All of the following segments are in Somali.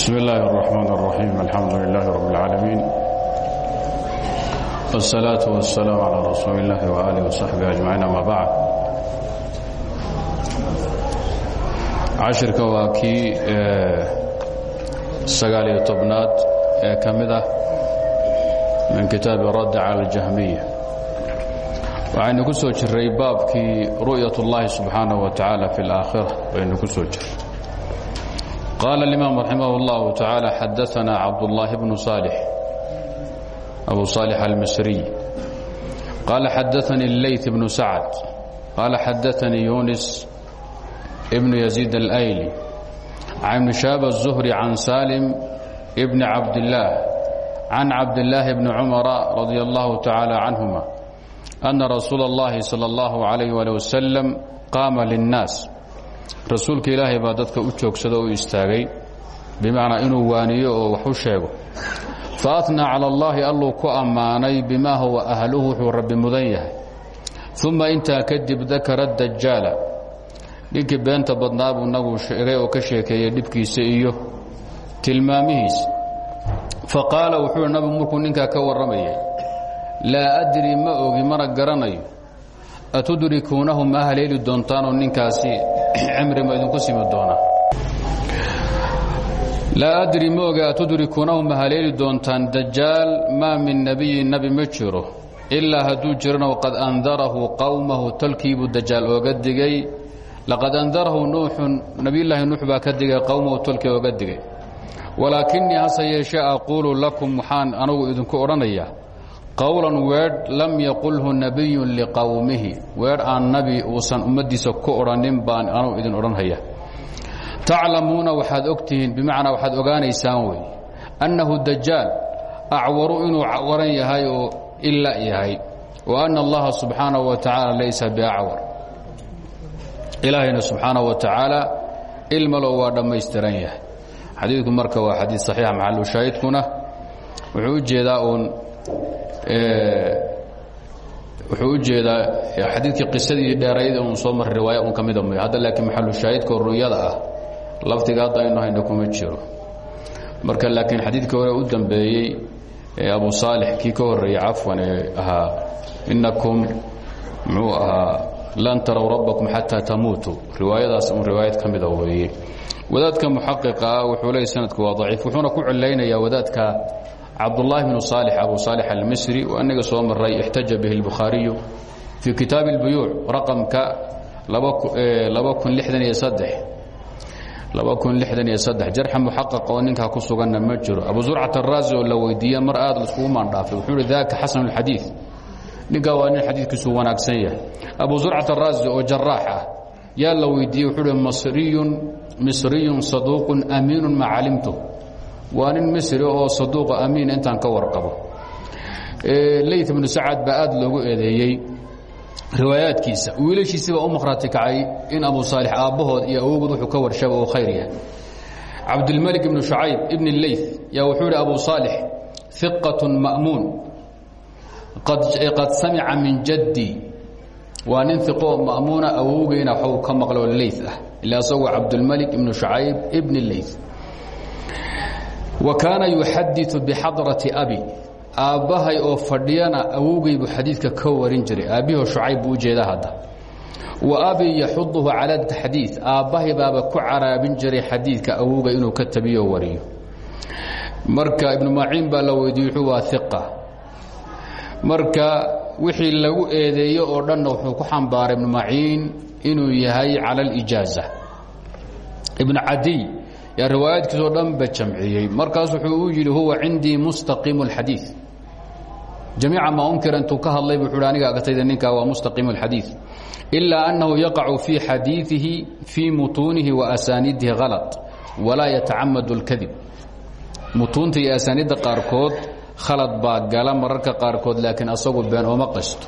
بسم الله الرحمن الرحيم الحمد لله رب العالمين والصلاة والسلام على رسول الله وآله وصحبه أجمعين أما بعد cashirka waa kii sagaal iyo tobnaad ee ka mid ah min kitaabi radd cala اljahmiya waxaynu ku soo jiray baabkii ru'yat اllahi subxaanaه wa tacaala fi اlaakhira baynu ku soo jiray qaala اlimaam raximah اllahu tacaala xadaana cabdullaahi bnu saalix abu saalix almisriy qaala xadaanii اleyt bnu sacad qaala xadaanii yunis بن يزيد الأيلي عن شاب الزهري عن سالم بن عبد الله عن عبد الله بن عمر رضي الله تعالى عنهما أن رسول الله صلى الله عليه وآله وسلم قام للناس rasuulka ilaahay baa dadka u joogsada u istaagay bimacnaa inuu waaniyo oo wax u sheego. Faatnaa cala allaahi alluu ku ammaanay bimaa huwa ahluhu wuxuu rabbi mudan yahay. Uma intaa kadib dakara dajaala ninkii beenta badnaa buu nagu sheegay oo ka sheekeeyey dhibkiisa iyo tilmaamihiisa fa qaala wuxuu nabigu markuu ninkaa ka warramayay laa adri ma ogi mana garanayo atudrikuunahu ma haleeli doontaanoo ninkaasi cimri ma idinku simi doonaa? Laa adri ma ogi atudrikuunahu ma haleeli doontaan dajaal maa min nebiyin nebi ma jiro ilaa hadduu jirana qad andarahu qowmahu talkiibuu dajaal ooga digay. Laqad andarahu nuuxun nebiyulaahi nuux baa ka digay qowmahu tolkii ooga digay. Walaakinii hase yeeshee aquulu lakum waxaan anugu idinku odhanayaa qowlan weedh lam yaqulhu nebiyun liqowmihi weedh aan nabi uusan ummaddiisa ku odhanin baan anugu idin odhanhaya taclamuuna waxaad og tihiin bimacnaa waxaad ogaanaysaan wey annahu dajaal acwaru inuu waran yahay oo yahay wa anna allaha subxaanahu wa tacaala laysa biacwar. Ilaahayna subxaanaه wa tacaala ilmalo waa dhammaystiran yahay. Xadiidku marka waa xadiid saxiixa maxalu shaahidkuna wuxuu jeedaa wuxuu u jeedaa xadiidkii qisadii dheerayd uun soo marray riwaaya un ka mida mooy hadda laakiin maxalu shaahidka ru'yada ah laftiga hadda aynu hayna kuma jiro. Marka laakiin xadiidkii hore u dambeeyey abu saalix kii ka horreeyey cafwan ee ahaa inakum muxuu ahaa lan tarow rabbakum xataa tamuutuu riwaayadaas un riwaayad ka mida weeye. Wadaadka muxaqiqa wuxuu leeyay sanadku waa daciif wuxuuna ku cilaynayaa wadaadka cabdulaahi bnu saalix abu saalix almisri e, oo inaga soo maray ixtaja bihi lbukhaariyu fii kitaabi اlbuyuuc raqamka jarxa muxaqaqa oo ninkaa ku suganna ma jiro. Abu surcat araasi oo la weydiiya mar aad laiskugu maandhaafay. Wuxuu hi daaka xasan اlxadiid ninkaa waa nin xadiidkiisu wanaagsan yahay. Abu surcat araasi oo jaraax ah yaa la weydiiyey wuxuu hi masriyun misriyun saduuqun amiinu maa calimtu waa nin misri oo saduuqa amiin intaan ka warqabo leyt bnu sacad baa aad loogu eedeeyey riwaayaadkiisa wiilashiisibaa u maqhraati kacay in abu saalix aabbahood iyo awogood wuxuu ka warshaba oo khayr yahay. Cabdilmalik ibnu shacayb ibn leyth yaa wuxuu abu saalix iqat ma'muun. Qad samica min jaddi. Waa nin iqoo ma'muuna awowgeyna waxuu ka maqloo leyt ah ila asagoo cabdulmalik ibnu shacayb ibn leyth wa kaana yuxadiu bixadrati abi. Aabbahay oo fadhiyana awowgey buu xadiidka ka warin jiray. Aabbihoo shucayb buu u jeedaa hadda. Wa abi yaxuduhu cala taxdiid aabbahay baaba ku caraabin jiray xadiidka awowga inuu ka tabiyo wariyo. Marka ibnu maciin baa la weydiiye wuxuu waa iqa marka wixii lagu eedeeyo oo dhanna wuxuu ku xambaaray ibnu maciin inuu yahay cala اlijaaza ibnu cadiy yaa riwaayaadkiisoo dhanba jamciyey markaas wuxuu u yidhi huwa cindii mustaqimu اlxadiiث jamiica maa unkira intuu ka hadlay bu uhi aniga agtayda ninkaa waa mustaqimu اlxadiiث ilaa annahu yaqacu fii xadiiثihi fii mutuunihi wa asaaniidihi halط walaa yatacamadu اlkadib mutuunta iyo asaaniidda qaarkood khalad baa gala mararka qaarkood laakiin asagu been ooma qasto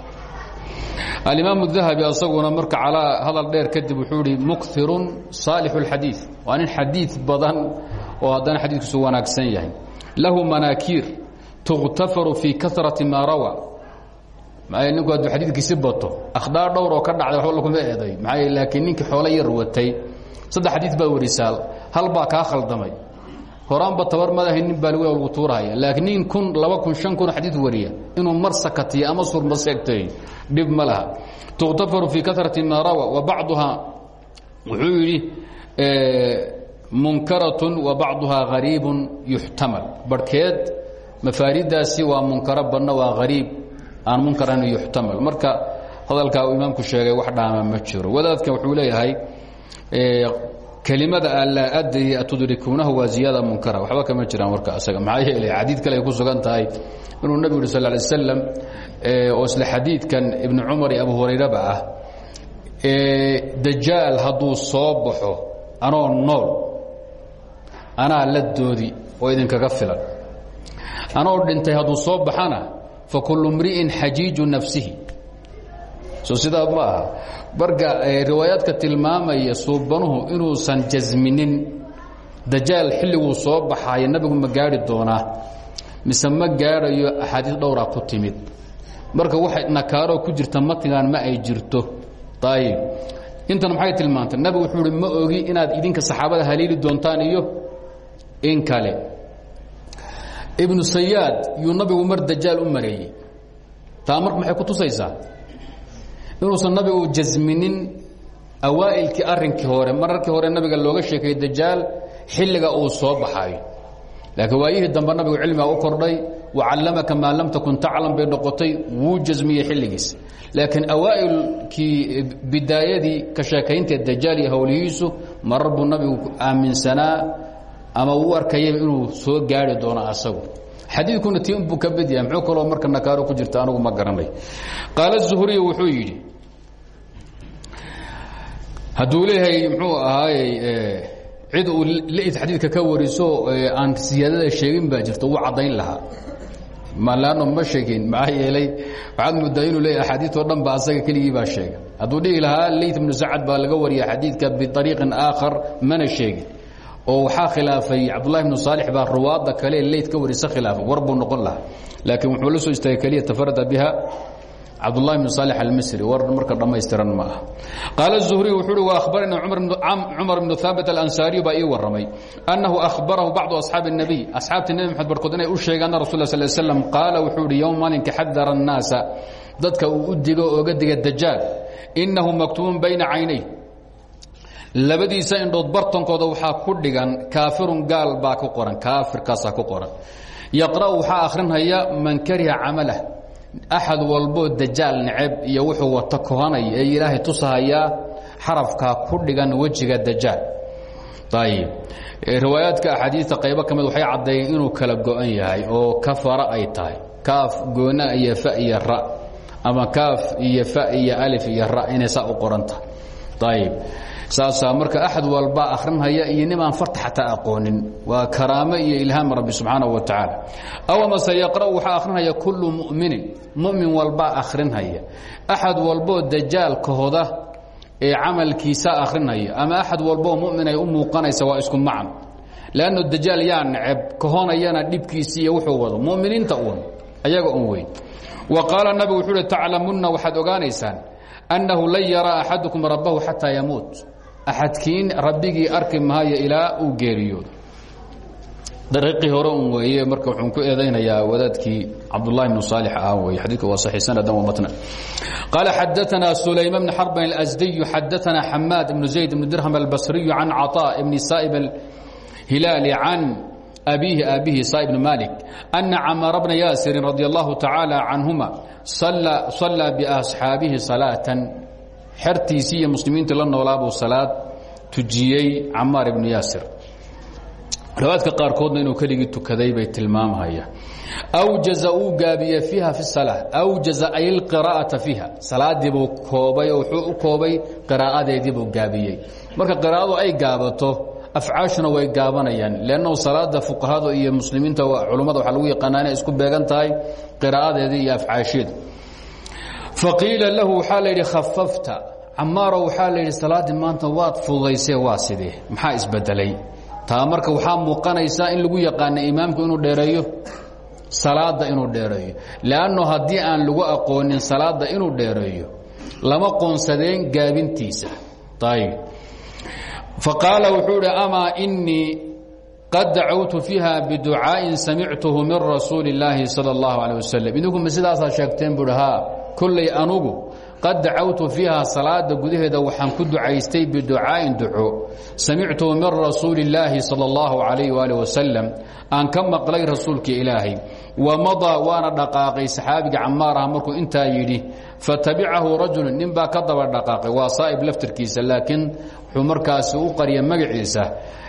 alimaamu dahabi asaguna marka calaa hadal dheer kadib wuxuu ihi mukirun saalixu اlxadiiث waa nin xadiid badan oo haddana xadiidkiisu wanaagsan yahay. Lahu manaakiir tukhtafaru fii karati maa rawa. Ninku hadduu xadiidkiisi bato akhdaar dhowr oo ka dhacday waxba laguma eeday. Maxaa laakiin ninkii xoolo yar watay. Saddex xadiid baa warisaa hal baa kaa khaldamay horaanba tabar madahay nin baa lagu lagu tuurahaya laakiin nin kun laba kun shan kun xadiid wariya. Inuu mar sakatiyo ama surma seegtayo dhib ma laha. Tukhtafaru fii karati ma rawa wa bacduhaa wuxuu yidhi munkaratun wa bacduhaa hariibun yuxtamal. Barhkeed mafaaridaasi waa munkaro badna waa hariib aan munkaran yuxtamal. Marka hadalkaa uu imaamku sheegay wax dhaama ma jiro. Wadaadkan wuxuu leeyahay kelimada alaa adri atudrikuunahu waa ziyaada munkara. Waxba kama jiraan warka asaga. Maxaa yeelay xadiid kale ay ku sugan tahay inuu nebigu yidhi sal ly slam oo isla xadiidkan ibnu cumar iyo abu hurayraba ah dajaal hadduu soo baxo anoo nool anaa la doodi oo idinkaga filan. Anoo dhintay hadduu soo baxana fa kullu mri'in xajiiju nafsihi so sidaa ma aha marka riwaayaadka tilmaamaya suubanuhu inuusan jasminin dajaal xilliguu soo baxaaya nabigu ma gaari doonaa mise ma gaadhayo axaadiis dhowraa ku timid. Marka waxa nakaaroo ku jirta matnigan ma ay jirto. Ayib intan maxay tilmaantay? Nabigu wuxuu uhi ma ogi inaad idinka saxaabada haliili doontaan iyo in kale. Ibnu sayaad yuu nabigu mar dajaal u mareeyey. Taa marka maxay ku tusaysaa inuusan nabigu jasminin awaa'ilkii arrinkii hore mararkii hore nabiga looga sheekayey dajaal xilliga uu soo baxaayo laakiin waayihii dambe nabigu cilmiga u kordhay wacallamaka maa lam takun taclam bay noqotay wuu jasmiyey xilligiis. Laakiin awaa'ilkii bidaayadii ka sheekaynta dajaal iyo howlihiisu marar buu nabigu aaminsanaa ama uu arkayaba inuu soo gaari doono asagu. Xadiidkuna tii unbuu ka bed yahay muxuu kaloo marka nakaaro ku jirta anigu ma garanay. Qaala zuhuriy wuxuu yidhi hadduu leeyahay muxuu ahaayey cid uu lid xadiidka ka wariso aan siyaadada sheegin baa jirta wuu caddayn lahaa. Malaano ma sheegin maxaa yeelay waxaad moodaa inuu leeyahay axaadiitoo dhan ba asaga keligii baa sheega hadduu dhihi lahaa leyt ibnu sacad baa laga wariya xadiidka biariiqin aakhar mana sheegin. Oo waxaa khilaafay cabdullahi bnu saalix baa ruwaadda kale leyd ka warisa khilaafay war buu noqon lahaa. Laakiin wuxuu la soo istaagay keliya tafarada biha cabdullahi bn salix almisri war marka dhammaystiran ma ah qaala zuhriy wuxuu uhi wa ahbaranii cumar bnu haabit alansaariyu baa ii warramay annahu ahbarahu bacdu asxaabi الnabiy asxaabtii nebi maxamed barkood inay u sheegeen anna rasul sl slam qaala wuxuu ihi yowm maalinka xadara الnaasa dadka uu u digo ooga diga dajaal inahu maktuubun bayna caynay labadiisa indhood bartankooda waxaa ku dhigan kaafirun gaal baa ku qoran kaafirkaasaa ku qoran yaqra'u waxaa akhrinhaya man kariha camalah axad walboo dajaal neceb iyo wuxuu wata kohanaya ee ilaahay tusahayaa xarafkaa ku dhigan wejiga dajaal ayib riwaayaadka axaadiista qaybo ka mid waxay caddeeyeen inuu kala go-an yahay oo kafara ay tahay kaaf goona iyo fa iyo ra ama kaaf iyo fa iyo alif iyo ra inay saa u qoran tahay ayib saasaa marka axad walbaa akhrinhaya iyo nimaan farta xataa aqoonin. Waa karaamo iyo ilhaam rabbi subxaanaه wa tacaala. Aw amase yaqra'u waxaa akhrinhaya kullu mu'minin mu'min walbaa akhrinhaya. Axad walboo dajaal kahoda ee camalkiisa akhrinhaya. Ama axad walboo mu'min ay u muuqanaysa waa isku macno lanno dajaal yaa neceb kahonayana dhibkiisi iyo wuxuu wado. Muminiinta uun ayaga un weyn. Wa qaala nabigu wuxuu uhi taclamunna waxaad ogaanaysaan annahu lan yaraa axadukum rabbahu xataa yamuut axadkiin rabbigii arki maayo ilaa uu geeriyoodo dariiqii hore un weeye marka wuxuun ku eedaynayaa wadaadkii cabdullahi bnu saalix ah weye xadiidka waa saxiix sanadan wa matna qaala xadaanaa sulayma bn xarban alasdiyu xadaanaa xamaad ibnu zayd ibnu dirham albasriyu can caطaa ibni saa'ib alhilaali can abiihi aabihi saa ibnu malik ana camara bna yaasirin radi allahu tacaala canhuma sallaa biasxaabihi salaatan xertiisii iyo muslimiintii la noolaabuu salaad tujiyey camaar ibnu yaasir. Riwaayadka qaarkoodna inuu keligii tukaday bay tilmaamhaya awjaza uu gaabiye fiiha fi salaa awjaza ay lqiraa'ata fiiha. Salaadiibuu koobay oo wuxuu u koobay qiraa'adeediibuu gaabiyey. Marka qiraa'adu ay gaabato afcaashuna way gaabanayaan. Leannahu salaada fuqahada iyo muslimiinta culummada waxaa lagu yaqaanaa isku beegan qiraa'adeedii iyo afcaasheedu faqiila lahu waxaa la yidhi khafafta camaaro waxaa la yidhi salaaddii maanta waad fududaysee waa sidee maxaa isbedelay taa marka waxaa muuqanaysaa in lagu yaqaana imaamku inuu dheereeyo salaadda inuu dheereeyo leanno haddii aan lagu aqoonin salaadda inuu dheereeyo lama qoonsadeen gaabintiisa ayb faqaala wuxuu idhi amaa inii qad dacawtu fiiha biducaa'in samictuhu min rasuuli اllaahi salى اllahu alيه waslm idinku ma sidaasaa sheegteen buuhi haa kolley anugu qad dacawtu fiiha salaada gudaheeda waxaan ku ducaystay biducaa'in duco samictuhu min rasuuli اllaahi salى اllahu alayh waalih wasalam aan ka maqlay rasuulkii ilaahay wa madaa waana dhaqaaqay saxaabiga camaar ah markuu intaa yidhi fatabicahu rajulu nin baa ka daba dhaqaaqay waa saa'ib laftirkiisa laakiin wuxuu markaasi u qarya magaciisa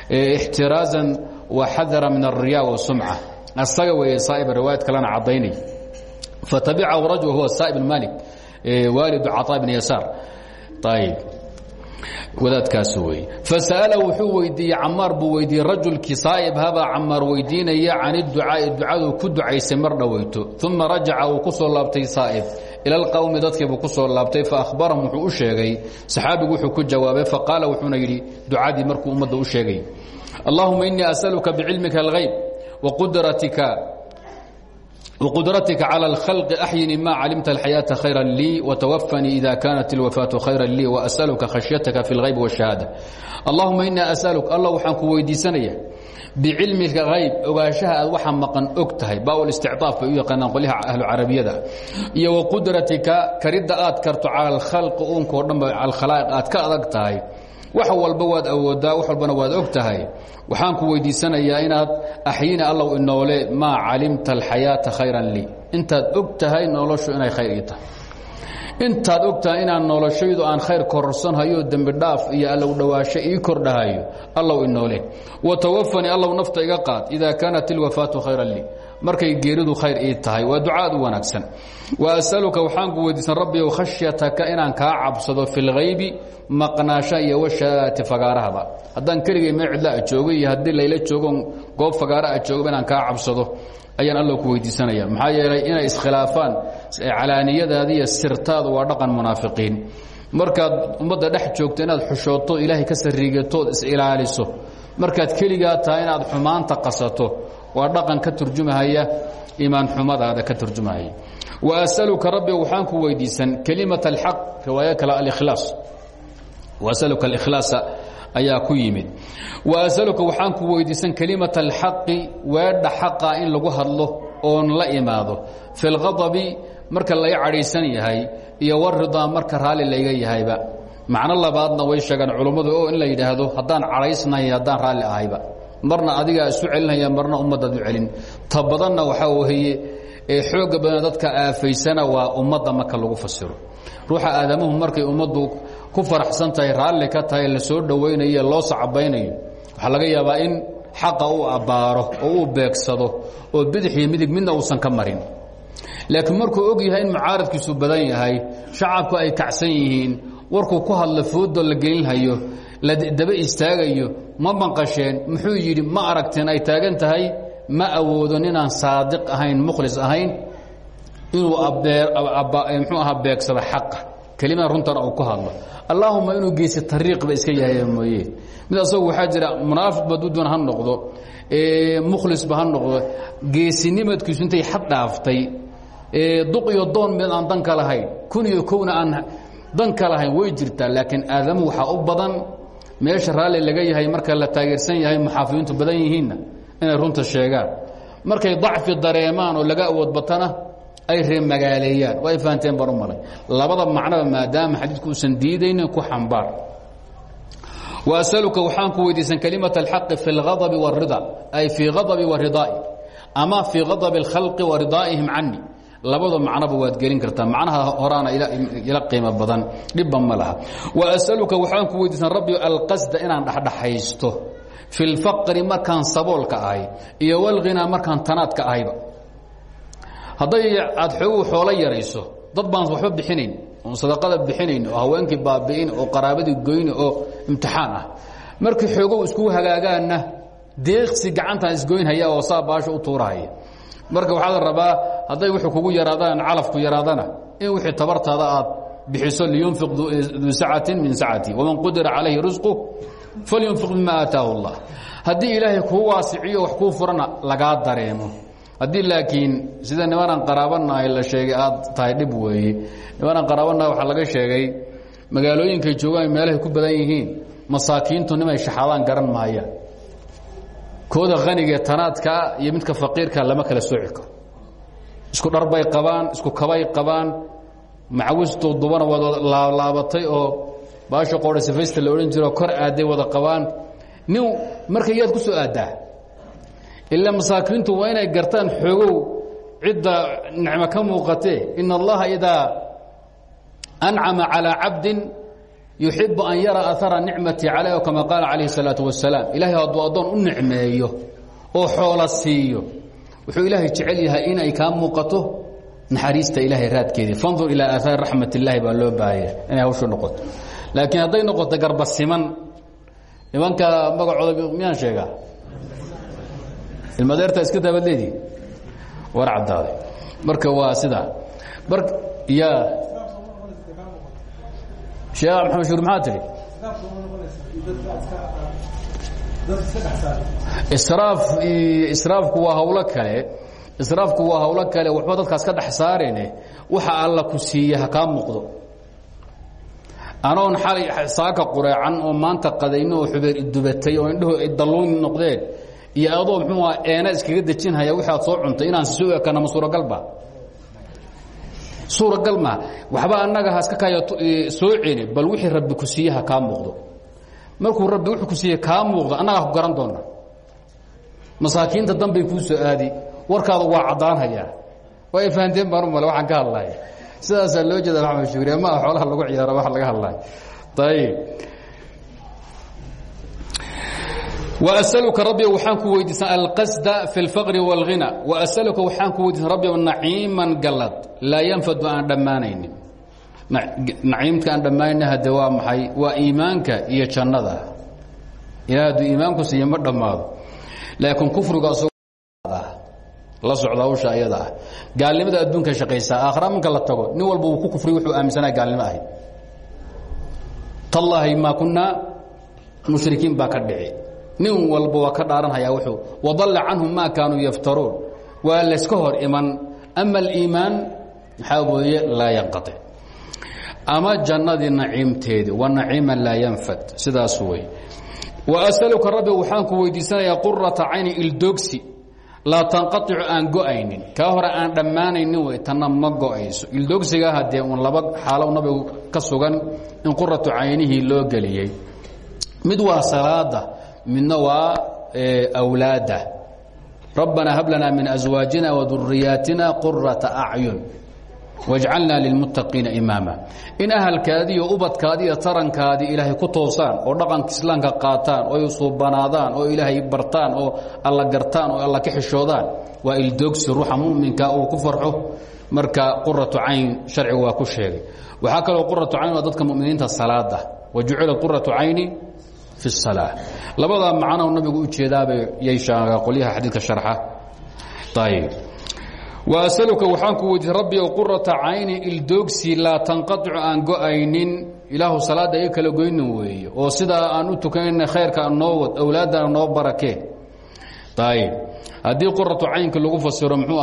ixtiraazan wa xadara min alriya wasumca asaga weeye saa'ib riwaayad kalena caddaynay fatabicahu rajul huwa saa'ib malik waalidu caطaa bn yasaar ayb wadaadkaas wey fasa'ala wuxuu weydiiyey camaar buu weydiiyey rajulkii saa'ib habaa camaar weydiinaya can iducaa'i ducaduu ku ducaysay mar dhoweyto uma rajaca uu ku soo laabtay saa'ib ila alqowmi dadkiibuu ku soo laabtay faahbarahum wuxuu u sheegay saxaabigu wuxuu ku jawaabay faqaala wuxuuna yidhi ducadii markuu ummadda u sheegay allahuma inii asaluka bicilmika alhayb waqudratika وqدرتك على الخلق أحيني ما علمت الحياة خيرا لي وتوفني إذا كانت الوفاة خيرا لي وأسألك خشيتك في الغيب والشهادة اللهم إنا أسألك الله waxaan ku weydiisanaya bicilmika hayb ogaanshaha aad waxa maqan og tahay baawl isticطaaf bay u yaqaanaan qolyaha ahlu carabiyada iyo waqudratika karidda aad karto cala alkhalqi uunka o dhan ba alkhalaa'iq aad ka adag tahay wax walba waad awoodaa wax walbana waad og tahay. Waxaan ku weydiisanayaa inaad axyina allow inoole maa calimta alxayaata khayran lii. Intaad og tahay noloshu inay khayr ii intaad og inaan noloshaydu aan khayr kororsanhayo dembi dhaaf iyo allow dhowaasho ii kordhahayo allow inoole watawafanii allow nafta iga qaad. Idaa kaanat ilwafaatu khayran lii markay geeridu khayr ii tahay. Waa ducaad u wanaagsan. Wa asaluka waxaan ku weydiisan rabbiyow khashyataka inaan kaa cabsado fi lghaybi maqnaasha iyo washaati fagaarahaba. Haddaan keligay mee cidlaa joogo iyo haddii layla joogon goob fagaara a joogoba inaan kaa cabsado ayaan alla ku weydiisanaya maxaa yeelay inay iskhilaafaan calaaniyadaada iyo sirtaadu waa dhaqan munaafiqiin. Markaad ummadda dhex joogto inaad xushooto ilaahay ka sariigatood is-ilaaliso markaad keligaa tahay inaad xumaanta qasato waa dhaqan ka turjumahaya imaan xumadaada ka turjumahaya. Wa asaluka rabbi waxaan ku weydiisan kelimat alxaq riwaayo kale alikhlaas. Wasaluka alikhlaasa ayaa ku yimid. Asaluka waxaan ku weydiisan kelimat alxaqi weedha xaqa in lagu hadlo oon la imaado. Fi lqadabi marka laga cadhaysan yahay iyo waridaa marka raalli layga yahayba. Macno labaadna way sheegaan culummadu oo in la yidhaahdo haddaan cadhaysnahay haddaan raalli ahayba marna adigaa isu celinaya marna ummadaad u celin. Ta badanna waxaa weeye ee xooga badan dadka aafaysana waa ummadda marka lagu fasiro. Ruuxa aadamuhu markay ummaddu ku faraxsan tahay raalli ka tahay la soo dhowaynayo loo sacabaynayo waxaa laga yaabaa in xaqa uu abbaaro oo uu beegsado oo bidix iyo midig midna uusan ka marin. Laakiin markuu og yahay in mucaaradkiisu badan yahay shacabku ay kacsan yihiin warkuu ku hadla foodo la gelinhayo la daba istaagayo ma manqasheen muxuu yidhi ma aragteen ay taagan tahay ma awoodo ninaan saadiq ahayn mukhlis ahayn inuu mxuu ahaa beegsado xaqa. Kelimada runtana uu ku hadlo. Allaahuma inuu geesi tariiqba iska yahay mooye. Mid asagu waxaa jira munaafiq badudan ha noqdo mukhlisba ha noqdo geesinimadkiisu intay xad dhaaftay duq iyo doon mid aan dan ka lahayn kun iyo kowna aan dan ka lahayn way jirtaa laakiin aadamu waxaa u badan meesha raalli laga yahay marka la taageersan yahay muxaafidiintu badan yihiinna inay runta sheegaan. Markay dacfi dareemaan oo laga awood batana ay reemagaaleeyaan oo ay fahanteen baan labada macnaba maadaama xadiidku uusan diidaynin ku xambaar. Wa asaluka waxaan ku weydiisan kalimat alxaqi fi ladabi wاrida ay fii adabi waridaa'i ama fii adabi اlkhalqi waridaaihim cani labada macnoba waad gelin kartaa. Macnaha horaana ila qiimo badan. Dhibba ma laha. Wa asaluka waxaan ku weydiisan rabbi alqasda inaan dhexdhexaysto. Fi اlfaqri markaan saboolka ahay iyo wاlghinaa markaan tanaadka ahayba. Hadday aad xoogu xoolo yarayso dad baan waxba bixinayn oon sadaqada bixinayn oo haweenkii baabi'in oo qaraabadii goyni oo imtixaan ah. Markii xoogow iskugu hagaagaanna deeqsi gacantaan isgoynhaya oo saa baasha u tuurahaya marka waxaa la rabaa hadday wuxuu kugu yaraadaan calafku yaraadana in wixii tabartaada aad bixiso liyunfiq duu sacatin min sacati waman qudira calayhi risqu falyunfiq mima aataahu اllah haddii ilaahay kuu waasiciyo wax kuu furana lagaa dareemo. Haddii laakiin sida nimanaan qaraabanahay la sheegay aad tahay dhib weeye. Nimanaan qaraabanahay waxaa laga sheegay magaalooyinkay joogaan meelahay ku badan yihiin masaakiintu nimay shaxaadaan garan maayaan kooda hanigae tanaadkaa iyo midka faqiirka lama kala sooci isku dharbay qabaan isku kabay qabaan macawistu dubana wada laablaabatay oo baasha qoodha sifaysta la jiro kor aaday wada qabaan. Nin marka yaad ku soo aaddaa ilaa masaakiintu waa inay gartaan xoogow cidda nicmo ka muuqatee in allaha idaa ancama yuxibu an yara aara nicmatii calay kama qaala calayh salaau wasalaam. Ilaahay hadduu addoon u nicmeeyo oo xoola siiyo wuxuu ilaahay jecel yahay inay kaa muuqato naxariista ilaahay raadkeedii. Fandur ilaa aahaari raxmat illaahi baa loo baahaya inay hawshu noqoto. Laakiin hadday noqoto garbasiman nimanka magacooda miyaan sheegaa? Ilmadeerta iska daabad leedii war cadaaday marka waa sidaa ya sheekh maxamed shuur maxaa tidhi israaf israafku waa hawlo kale. Israafku waa hawlo kale waxba dadkaas ka dhex saarine waxa alla ku siiye ha kaa muuqdo. Anoon xalay saaka qureecan oo maanta qadayno oo xubeer idubatay oo indhaho dalluun noqdeen iyo adoo muxuu aha eena iskaga dejinhaya wixi aad soo cuntay inaan soo ekana suuragalba suuragal maa waxba annaga haska kaya soo celi bal wixii rabbi ku siiye ha kaa muuqdo. Markuu rabbi wuxuu ku siiye kaa muuqdo annagaa ku garan doona masaakiinta danbay kuu soo aadi warkaada waa caddaanhayaa way fahanteen baan u male waxaan ka hadlaya sidaasaa loo jeeda maxamed shuuriye ma ah xoolaha lagu ciyaaro wax laga hadlayo ayib وأسألka rabbi waxaan ku weydiisan alqasda fi اlfqr واlغinى وأسأlka waxaan ku weydiisan rabbi naciiman galad laa yanfadu aan dhammaanaynin naciimka aan dhammaanayna hade waa maxay waa iimaanka iyo jannada ilah hadduu iimaanku siiya ma dhammaado laakiin kufriga la socda hawsha ayada ah gaalnimada adduunka shaqaysaa aakhra marka la tago nin walba uu ku kufriy wuxuu aaminsanaa gaalnimo ahayd tallaahi maa kunaa mushrikiin baa ka dhici nin walba waa ka dhaaranhayaa wuxuu wadalla canhum maa kaanuu yaftaruun. Waa layska hor iman ama aliimaan maxaa weeye laa yanqatic ama jannadii naciimteedii wa naciiman laa yanfad sidaas wey. Wa asaluka rabbi waxaan ku weydiisanayaa qurata cayni ildoogsi laa tanqaicu aan go'aynin. Kaa hore aan dhammaanaynin wey tanna ma go'ayso. Ildoogsigaa haddee uun laba xaalo nabigu ka sugan in quratu caynihii loo geliyey. Mid waa salaada midna waa awlaada. Rabbanaa hab lanaa min aswaajina waduriyaatina qurata acyun wajcalnaa lilmuttaqiina imaama. In ahalkaadii iyo ubadkaadii iyo tarankaadii ilaahay ku toosaan oo dhaqanka islaamka qaataan oo suubanaadaan oo ilaahay bartaan oo alla gartaan oo alla ka xishoodaan waa ildoogsi ruuxa muminka uu ku farxo. Marka quratu cayn sharcigu waa ku sheegay. Waxaa kaloo quratu cayn waa dadka muminiinta salaada. Wa jucilat quratu cayni fi الsalaa labadaa macnoo nabigu u jeedaabay yayshaa qolyaha xadiidka sharxa ayb وأسألka waxaan ku weydiisay rabbi o qurata cayni ildoogsi laa tanqaطicu aan go-aynin ilaahu salaada iga kala goynin weeye oo sidaa aan u tukanayna khayrka noo wad awlaadana noo barakee ayb haddii quratu caynka lagu fasiro mxuu